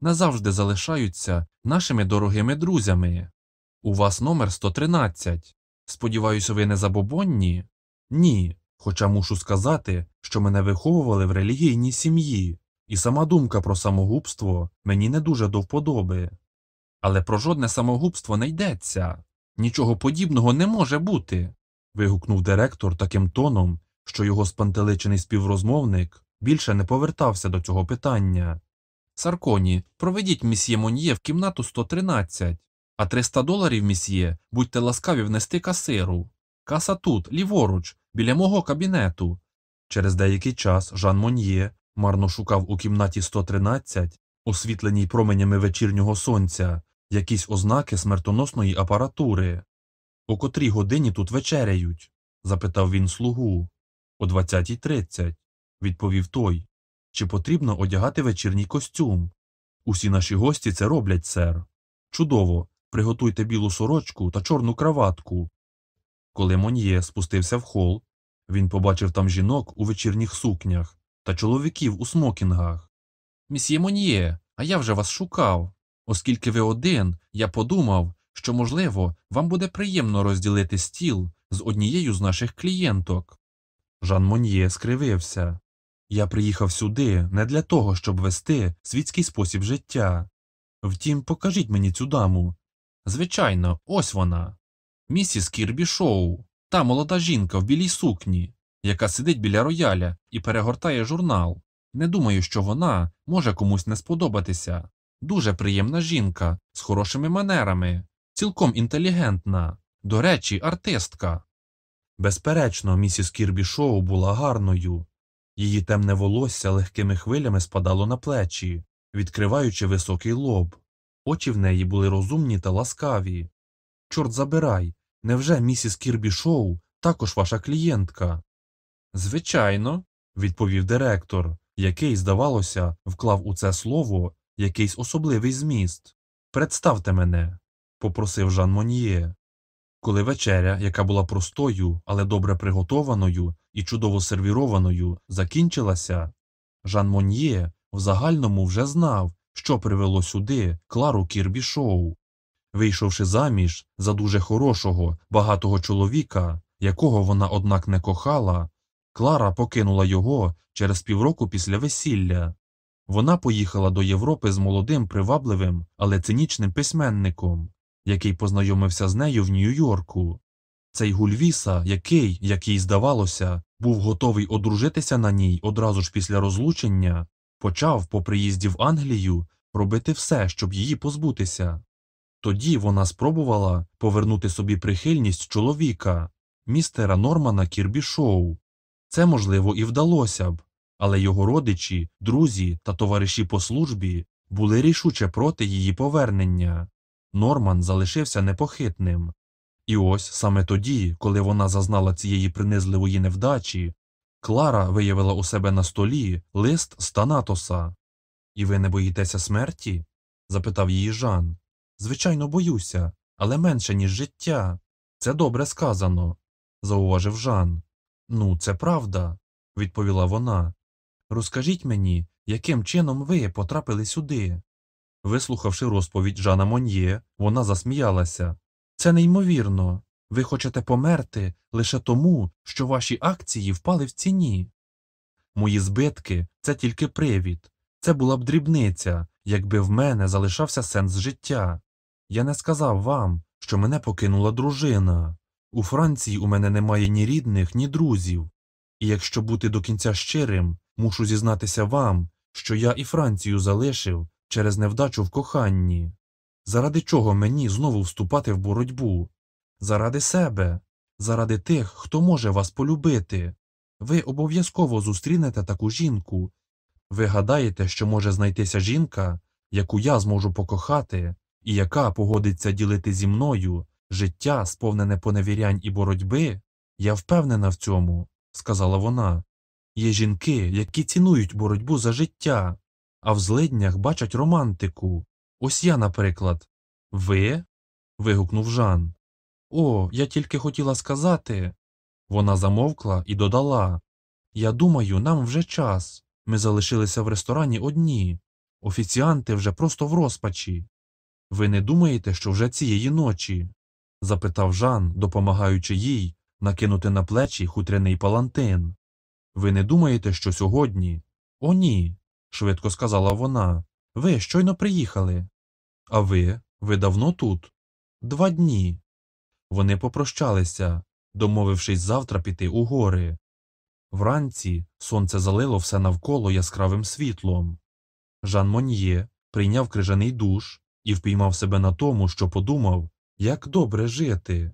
назавжди залишаються нашими дорогими друзями. У вас номер 113. Сподіваюся, ви не забобонні? Ні. Хоча мушу сказати, що мене виховували в релігійній сім'ї, і сама думка про самогубство мені не дуже до вподоби. Але про жодне самогубство не йдеться. Нічого подібного не може бути. вигукнув директор таким тоном, що його спантеличений співрозмовник більше не повертався до цього питання. Сарконі, проведіть місьє Мон'є в кімнату 113, а 300 доларів, місьє, будьте ласкаві внести касиру. Каса тут, ліворуч, біля мого кабінету. Через деякий час Жан Мон'є марно шукав у кімнаті 113, освітленій променями вечірнього сонця, якісь ознаки смертоносної апаратури. О котрій годині тут вечеряють? запитав він слугу. О 20.30, відповів той. Чи потрібно одягати вечірній костюм? Усі наші гості це роблять, сер. Чудово, приготуйте білу сорочку та чорну краватку. Коли Мон'є спустився в хол, він побачив там жінок у вечірніх сукнях та чоловіків у смокінгах. Місьє Мон'є, а я вже вас шукав. Оскільки ви один, я подумав, що, можливо, вам буде приємно розділити стіл з однією з наших клієнток. Жан Мон'є скривився. Я приїхав сюди не для того, щоб вести світський спосіб життя. Втім, покажіть мені цю даму. Звичайно, ось вона. Місіс Кірбі Шоу, та молода жінка в білій сукні, яка сидить біля рояля і перегортає журнал. Не думаю, що вона може комусь не сподобатися. Дуже приємна жінка з хорошими манерами, цілком інтелігентна, до речі, артистка. Безперечно, місіс Кірбі Шоу була гарною. Її темне волосся легкими хвилями спадало на плечі, відкриваючи високий лоб. Очі в неї були розумні та ласкаві. Чорт забирай, невже місіс Кірбі Шоу також ваша клієнтка? Звичайно, відповів директор, який, здавалося, вклав у це слово якийсь особливий зміст. Представте мене, попросив Жан Мон'є. Коли вечеря, яка була простою, але добре приготованою і чудово сервірованою, закінчилася, Жан Мон'є в загальному вже знав, що привело сюди Клару Кірбі Шоу. Вийшовши заміж за дуже хорошого, багатого чоловіка, якого вона, однак, не кохала, Клара покинула його через півроку після весілля. Вона поїхала до Європи з молодим, привабливим, але цинічним письменником, який познайомився з нею в Нью-Йорку. Цей Гульвіса, який, як їй здавалося, був готовий одружитися на ній одразу ж після розлучення, почав по приїзді в Англію робити все, щоб її позбутися. Тоді вона спробувала повернути собі прихильність чоловіка, містера Нормана Кірбі Шоу. Це, можливо, і вдалося б, але його родичі, друзі та товариші по службі були рішуче проти її повернення. Норман залишився непохитним. І ось саме тоді, коли вона зазнала цієї принизливої невдачі, Клара виявила у себе на столі лист з Танатоса. І ви не боїтеся смерті? запитав її Жан. Звичайно, боюся, але менше, ніж життя. Це добре сказано, зауважив Жан. Ну, це правда, відповіла вона. Розкажіть мені, яким чином ви потрапили сюди. Вислухавши розповідь Жана Мон'є, вона засміялася. Це неймовірно. Ви хочете померти лише тому, що ваші акції впали в ціні. Мої збитки це тільки привід. Це була б дрібниця, якби в мене залишався сенс життя. Я не сказав вам, що мене покинула дружина. У Франції у мене немає ні рідних, ні друзів. І якщо бути до кінця щирим, мушу зізнатися вам, що я і Францію залишив через невдачу в коханні. Заради чого мені знову вступати в боротьбу? Заради себе, заради тих, хто може вас полюбити. Ви обов'язково зустрінете таку жінку. Ви гадаєте, що може знайтися жінка, яку я зможу покохати, і яка погодиться ділити зі мною життя, сповнене поневірянь і боротьби? Я впевнена в цьому, сказала вона. Є жінки, які цінують боротьбу за життя, а в злиднях бачать романтику. Ось я, наприклад. Ви? вигукнув Жан. О, я тільки хотіла сказати. Вона замовкла і додала Я думаю, нам вже час. Ми залишилися в ресторані одні. Офіціанти вже просто в розпачі. Ви не думаєте, що вже цієї ночі? запитав Жан, допомагаючи їй накинути на плечі хутряний палантин. Ви не думаєте, що сьогодні? О, ні, швидко сказала вона. Ви щойно приїхали. А ви? Ви давно тут? Два дні. Вони попрощалися, домовившись завтра піти у гори. Вранці сонце залило все навколо яскравим світлом. Жан Мон'є прийняв крижаний душ і впіймав себе на тому, що подумав, як добре жити.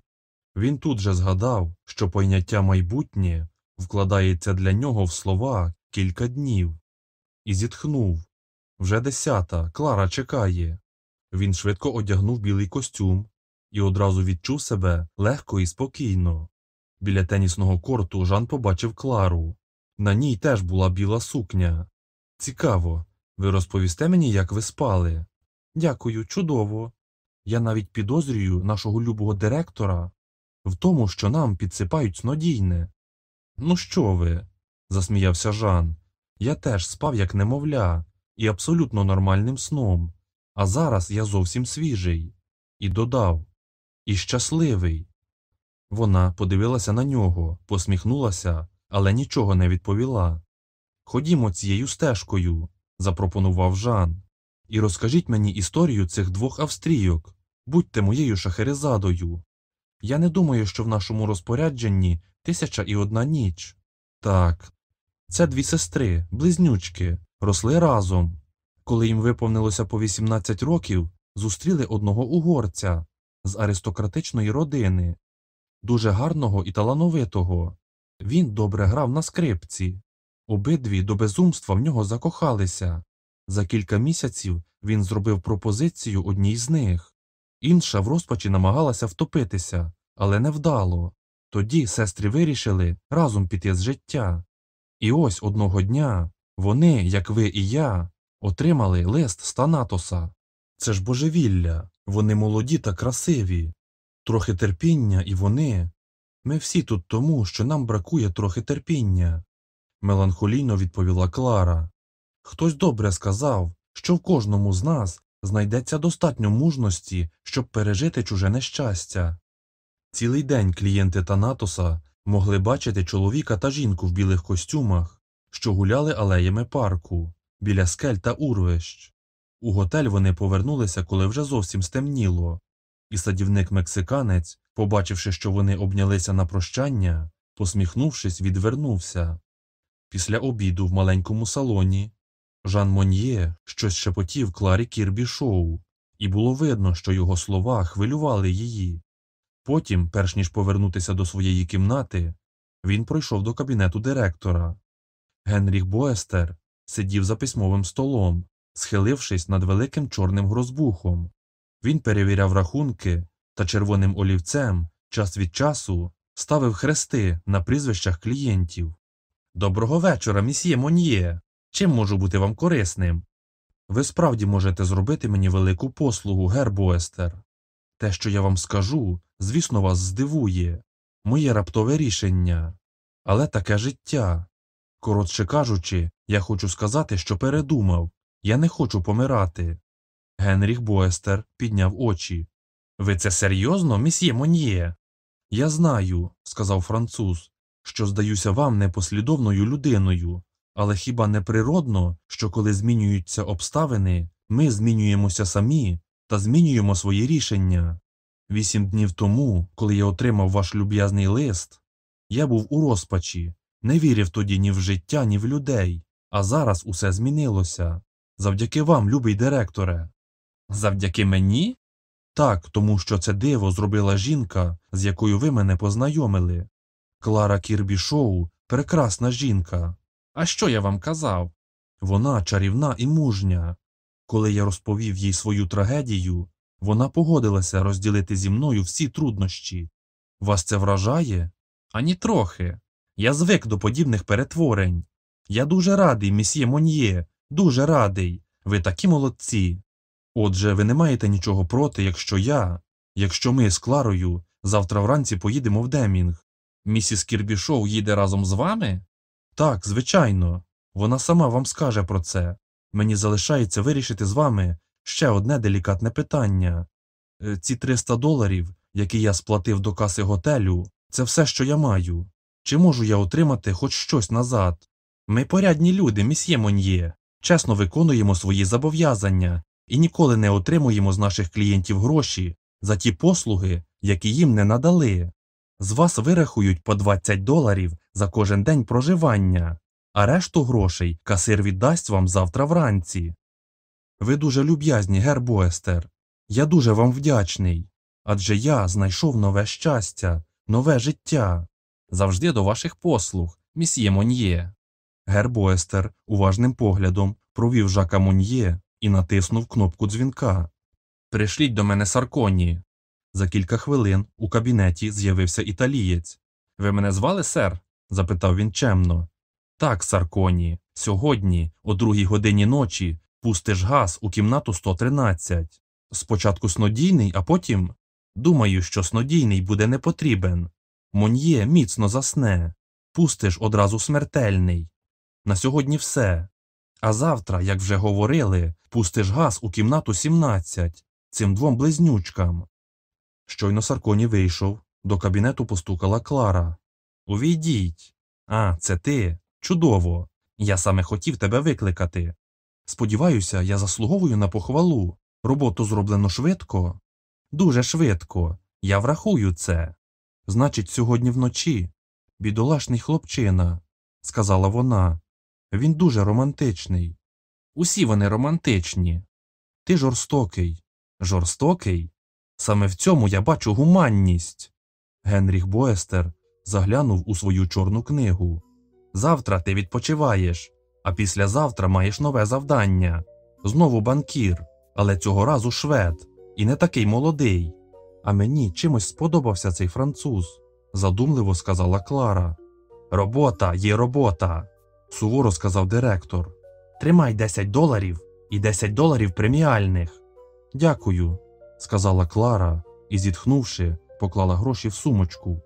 Він тут же згадав, що поняття майбутнє вкладається для нього в слова кілька днів, і зітхнув вже десята, Клара чекає. Він швидко одягнув білий костюм і одразу відчув себе легко і спокійно. Біля тенісного корту Жан побачив Клару. На ній теж була біла сукня. Цікаво, ви розповісте мені, як ви спали? Дякую, чудово. Я навіть підозрюю нашого любого директора в тому, що нам підсипають снодійне. Ну, що ви? засміявся Жан. Я теж спав, як немовля, і абсолютно нормальним сном, а зараз я зовсім свіжий. І додав і щасливий. Вона подивилася на нього, посміхнулася, але нічого не відповіла. Ходімо цією стежкою, запропонував Жан, і розкажіть мені історію цих двох австрійок. Будьте моєю шахерезадою. Я не думаю, що в нашому розпорядженні тисяча і одна ніч. Так, це дві сестри, близнючки, росли разом. Коли їм виповнилося по 18 років, зустріли одного угорця з аристократичної родини, дуже гарного і талановитого. Він добре грав на скрипці. Обидві до безумства в нього закохалися. За кілька місяців він зробив пропозицію одній з них. Інша в розпачі намагалася втопитися, але невдало. Тоді сестри вирішили разом піти з життя. І ось одного дня вони, як ви і я, отримали лист з Танатоса. Це ж божевілля, вони молоді та красиві. Трохи терпіння і вони. Ми всі тут тому, що нам бракує трохи терпіння. Меланхолійно відповіла Клара. Хтось добре сказав, що в кожному з нас знайдеться достатньо мужності, щоб пережити чуже нещастя. Цілий день клієнти Танатоса могли бачити чоловіка та жінку в білих костюмах, що гуляли алеями парку, біля скель та урвищ. У готель вони повернулися, коли вже зовсім стемніло, і садівник мексиканець, побачивши, що вони обнялися на прощання, посміхнувшись, відвернувся. Після обіду в маленькому салоні Жан Мон'є щось шепотів Кларі Кірбі шоу, і було видно, що його слова хвилювали її. Потім, перш ніж повернутися до своєї кімнати, він пройшов до кабінету директора. Генріх Боестер сидів за письмовим столом, схилившись над великим чорним грозбухом. Він перевіряв рахунки та червоним олівцем час від часу ставив хрести на прізвищах клієнтів. Доброго вечора, місьє Мон'є. Чим можу бути вам корисним? Ви справді можете зробити мені велику послугу, гер Боестер. Те, що я вам скажу, звісно, вас здивує, моє раптове рішення, але таке життя. Коротше кажучи, я хочу сказати, що передумав я не хочу помирати. Генріх Боестер підняв очі. Ви це серйозно, місьє Мон'є? Я знаю, сказав француз, що здаюся вам непослідовною людиною, але хіба не природно, що коли змінюються обставини, ми змінюємося самі та змінюємо свої рішення? Вісім днів тому, коли я отримав ваш люб'язний лист, я був у розпачі, не вірив тоді ні в життя, ні в людей, а зараз усе змінилося. Завдяки вам, любий директоре. Завдяки мені? Так, тому що це диво зробила жінка, з якою ви мене познайомили. Клара Кірбі Шоу прекрасна жінка. А що я вам казав? Вона чарівна і мужня. Коли я розповів їй свою трагедію, вона погодилася розділити зі мною всі труднощі. Вас це вражає? Ані трохи. Я звик до подібних перетворень. Я дуже радий, місьє Мон'є, дуже радий. Ви такі молодці. Отже, ви не маєте нічого проти, якщо я, якщо ми з Кларою завтра вранці поїдемо в Демінг. Місіс Кірбішоу їде разом з вами? Так, звичайно. Вона сама вам скаже про це. Мені залишається вирішити з вами ще одне делікатне питання. Е, Ці 300 доларів, які я сплатив до каси готелю, це все, що я маю. Чи можу я отримати хоч щось назад? Ми порядні люди, місьє Мон'є, чесно виконуємо свої зобов'язання і ніколи не отримуємо з наших клієнтів гроші за ті послуги, які їм не надали. З вас вирахують по 20 доларів за кожен день проживання, а решту грошей касир віддасть вам завтра вранці. Ви дуже люб'язні, гер Боестер. Я дуже вам вдячний. Адже я знайшов нове щастя, нове життя. Завжди до ваших послуг, місьє Мон'є. Гер Боестер уважним поглядом провів Жака Мон'є і натиснув кнопку дзвінка. Пришліть до мене Сарконі. За кілька хвилин у кабінеті з'явився італієць. Ви мене звали, сер? запитав він чемно. Так, Сарконі, сьогодні, о другій годині ночі, пустиш газ у кімнату 113. Спочатку снодійний, а потім. Думаю, що снодійний буде не потрібен. Мон'є міцно засне. Пустиш одразу смертельний. На сьогодні все. А завтра, як вже говорили, пустиш газ у кімнату 17 цим двом близнючкам. Щойно Сарконі вийшов, до кабінету постукала Клара. Увійдіть. А, це ти. Чудово. Я саме хотів тебе викликати. Сподіваюся, я заслуговую на похвалу. Роботу зроблено швидко. Дуже швидко. Я врахую це. Значить, сьогодні вночі. Бідолашний хлопчина, сказала вона. Він дуже романтичний. Усі вони романтичні. Ти жорстокий. Жорстокий? Саме в цьому я бачу гуманність. Генріх Боестер заглянув у свою чорну книгу. Завтра ти відпочиваєш, а післязавтра маєш нове завдання. Знову банкір, але цього разу швед, і не такий молодий. А мені чимось сподобався цей француз, задумливо сказала Клара. Робота є робота, суворо сказав директор. Тримай 10 доларів і 10 доларів преміальних. Дякую, сказала Клара і, зітхнувши, поклала гроші в сумочку.